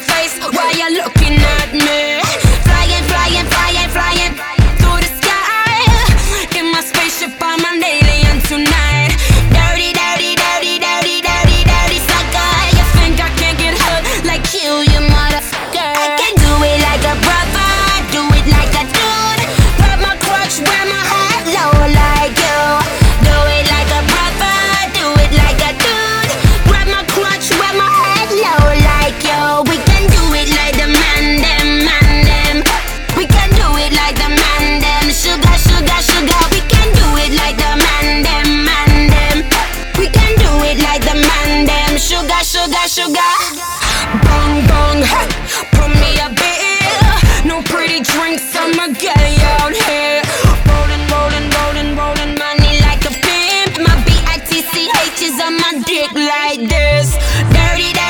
face. Why you look sugar, sugar. Bong bong, hey, put me a bill. No pretty drinks, I'ma get out here. Rolling, rolling, rolling, rolling money like a pimp. My B I T C H is on my dick like this. Dirty, dirty.